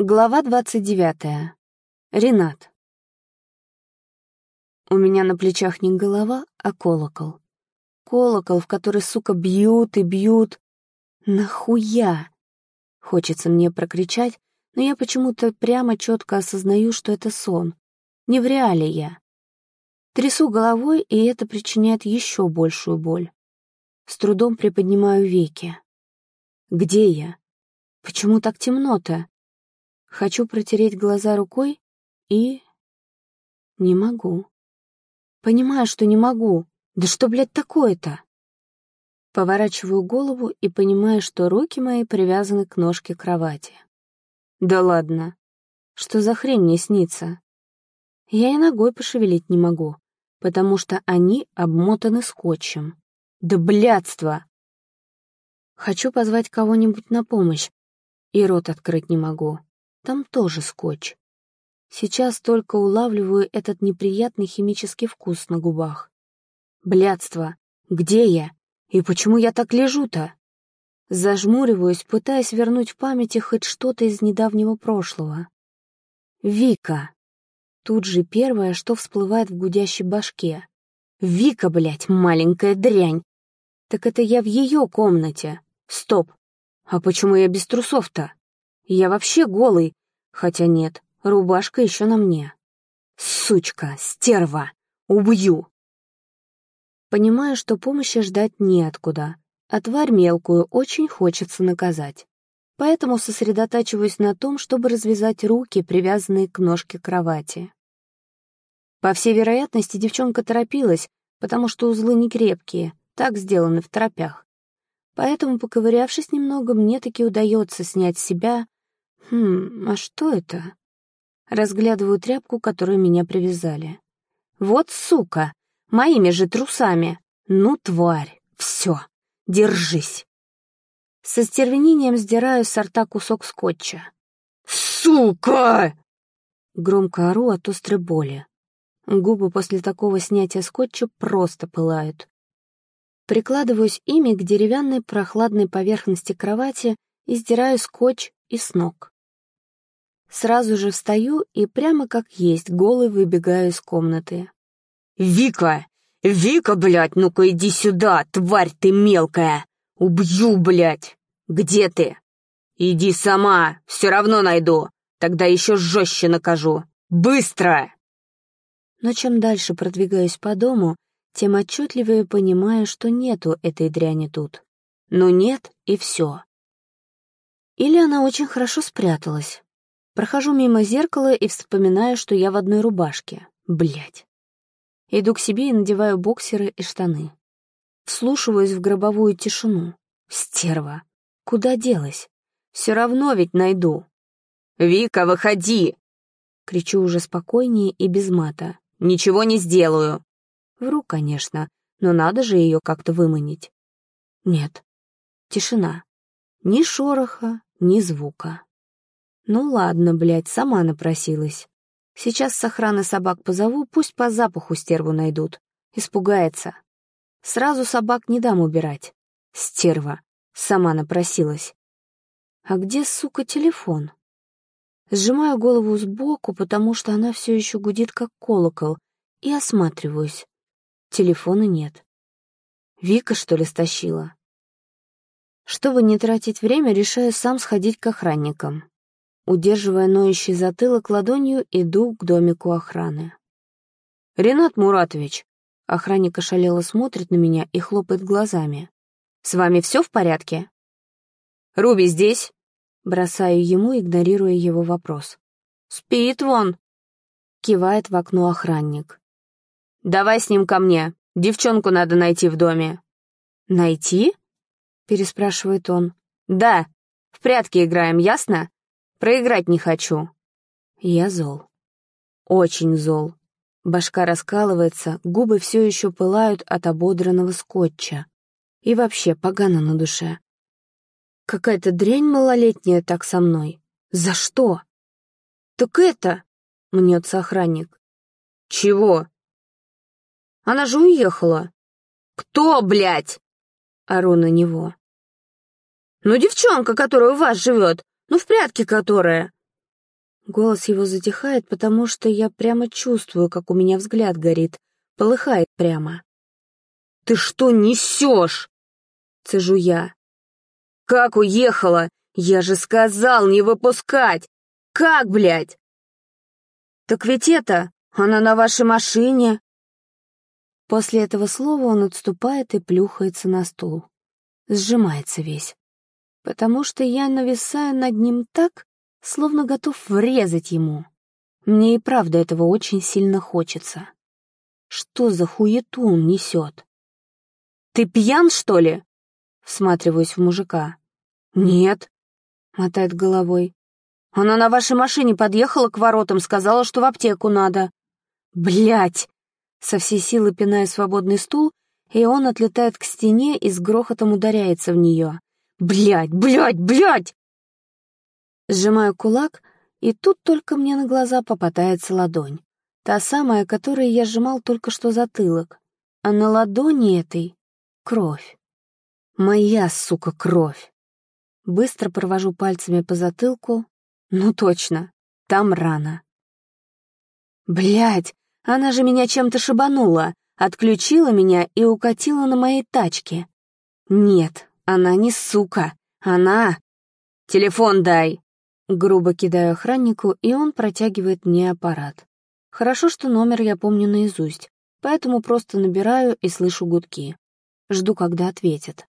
Глава двадцать девятая. Ренат. У меня на плечах не голова, а колокол. Колокол, в который, сука, бьют и бьют. Нахуя? Хочется мне прокричать, но я почему-то прямо четко осознаю, что это сон. Не в реале я. Трясу головой, и это причиняет еще большую боль. С трудом приподнимаю веки. Где я? Почему так темно-то? Хочу протереть глаза рукой и... Не могу. Понимаю, что не могу. Да что, блядь, такое-то? Поворачиваю голову и понимаю, что руки мои привязаны к ножке кровати. Да ладно. Что за хрень мне снится? Я и ногой пошевелить не могу, потому что они обмотаны скотчем. Да блядство! Хочу позвать кого-нибудь на помощь, и рот открыть не могу. Там тоже скотч. Сейчас только улавливаю этот неприятный химический вкус на губах. Блядство! Где я? И почему я так лежу-то? Зажмуриваюсь, пытаясь вернуть в памяти хоть что-то из недавнего прошлого. Вика. Тут же первое, что всплывает в гудящей башке. Вика, блядь, маленькая дрянь. Так это я в ее комнате. Стоп. А почему я без трусов-то? Я вообще голый, хотя нет, рубашка еще на мне. Сучка, стерва, убью. Понимаю, что помощи ждать неоткуда, а тварь мелкую очень хочется наказать. Поэтому сосредотачиваюсь на том, чтобы развязать руки, привязанные к ножке кровати. По всей вероятности, девчонка торопилась, потому что узлы не крепкие, так сделаны в торопях. Поэтому, поковырявшись немного, мне таки удается снять с себя Хм, а что это? Разглядываю тряпку, которую меня привязали. Вот сука! Моими же трусами! Ну, тварь! Все! Держись! Со стервенением сдираю с рта кусок скотча. «Сука!» Громко ору от острой боли. Губы после такого снятия скотча просто пылают. Прикладываюсь ими к деревянной прохладной поверхности кровати и сдираю скотч и с ног. Сразу же встаю и прямо как есть голый выбегаю из комнаты. «Вика! Вика, блядь, ну-ка иди сюда, тварь ты мелкая! Убью, блядь! Где ты? Иди сама, все равно найду, тогда еще жестче накажу. Быстро!» Но чем дальше продвигаюсь по дому, тем отчетливее понимаю, что нету этой дряни тут. Ну нет, и все. Или она очень хорошо спряталась. Прохожу мимо зеркала и вспоминаю, что я в одной рубашке. Блять. Иду к себе и надеваю боксеры и штаны. Вслушиваюсь в гробовую тишину. Стерва. Куда делась? Все равно ведь найду. «Вика, выходи!» Кричу уже спокойнее и без мата. «Ничего не сделаю!» Вру, конечно, но надо же ее как-то выманить. Нет. Тишина. Ни шороха, ни звука. Ну ладно, блядь, сама напросилась. Сейчас с охраны собак позову, пусть по запаху стерву найдут. Испугается. Сразу собак не дам убирать. Стерва. Сама напросилась. А где, сука, телефон? Сжимаю голову сбоку, потому что она все еще гудит, как колокол, и осматриваюсь. Телефона нет. Вика, что ли, стащила? Чтобы не тратить время, решаю сам сходить к охранникам. Удерживая ноющий затылок ладонью, иду к домику охраны. «Ренат Муратович!» Охранник ошалело смотрит на меня и хлопает глазами. «С вами все в порядке?» «Руби здесь?» Бросаю ему, игнорируя его вопрос. «Спит вон!» Кивает в окно охранник. «Давай с ним ко мне. Девчонку надо найти в доме». «Найти?» Переспрашивает он. «Да. В прятки играем, ясно? Проиграть не хочу». Я зол. Очень зол. Башка раскалывается, губы все еще пылают от ободранного скотча. И вообще погано на душе. Какая-то дрянь малолетняя так со мной. За что? «Так это...» — мнется охранник. «Чего?» «Она же уехала». «Кто, блядь?» — ору на него. «Ну, девчонка, которая у вас живет, ну, в прятки которая. Голос его затихает, потому что я прямо чувствую, как у меня взгляд горит, полыхает прямо. «Ты что несешь?» — цежу я. «Как уехала? Я же сказал не выпускать! Как, блядь?» «Так ведь это, она на вашей машине!» После этого слова он отступает и плюхается на стул. Сжимается весь. Потому что я нависаю над ним так, словно готов врезать ему. Мне и правда этого очень сильно хочется. Что за хуету он несет? «Ты пьян, что ли?» Всматриваюсь в мужика. «Нет», — мотает головой. «Она на вашей машине подъехала к воротам, сказала, что в аптеку надо». Блять! Со всей силы пиная свободный стул, и он отлетает к стене и с грохотом ударяется в нее. Блять, блять, блять! Сжимаю кулак, и тут только мне на глаза попадается ладонь. Та самая, которой я сжимал только что затылок. А на ладони этой — кровь. Моя, сука, кровь. Быстро провожу пальцами по затылку. Ну точно, там рана. Блять, она же меня чем-то шибанула, отключила меня и укатила на моей тачке. Нет, она не сука, она... «Телефон дай!» Грубо кидаю охраннику, и он протягивает мне аппарат. Хорошо, что номер я помню наизусть, поэтому просто набираю и слышу гудки. Жду, когда ответят.